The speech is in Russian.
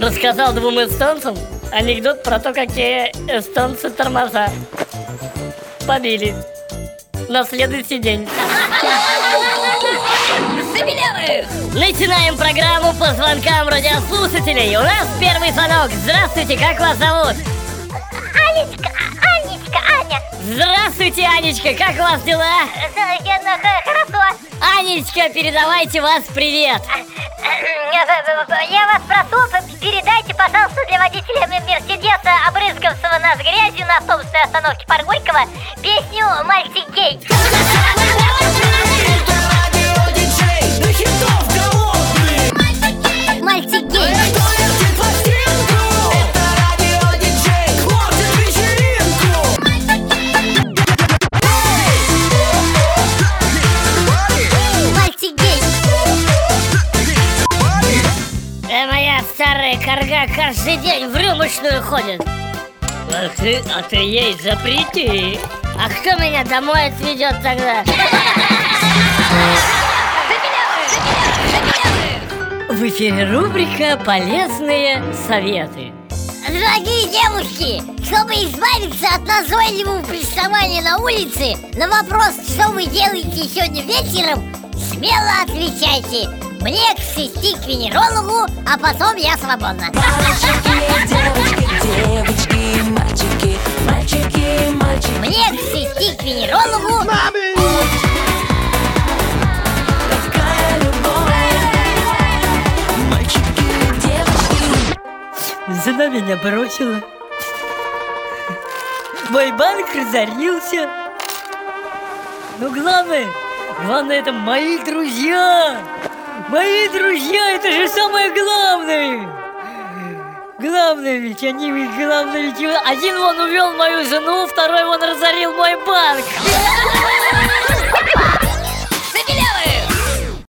рассказал двум эстонцам анекдот про то, какие эстонцы тормоза побили на следующий день. Начинаем программу по звонкам радиослушателей. У нас первый звонок. Здравствуйте, как вас зовут? Анечка, Анечка, Аня. Здравствуйте, Анечка, как у вас дела? Я, хорошо. Анечка, передавайте вас привет. Я вас прошу, пожалуйста, для водителя Мерседеса, обрызгавшего нас грязью на автобусной остановке Паргорького, песню «Мальчик гей». Старая корга каждый день в рюмочную ходит. Ах ты, а ты ей запрети. А кто меня домой отведет тогда? В эфире рубрика «Полезные советы». Дорогие девушки, чтобы избавиться от назойливого приставания на улице, на вопрос, что вы делаете сегодня вечером, смело отвечайте. Мне к шести к венерологу, а потом я свободна. Мальчики, девочки, девочки, мальчики, мальчики, мальчики. Мне к шести к венерологу, Какая любовь. Мальчики, девочки. Жена меня бросила. Мой банк разорился. Но главное, главное это мои друзья. Мои друзья, это же самое главное. Главное ведь, они ведь, главное ведь, один вон увел мою жену, второй вон разорил мой банк.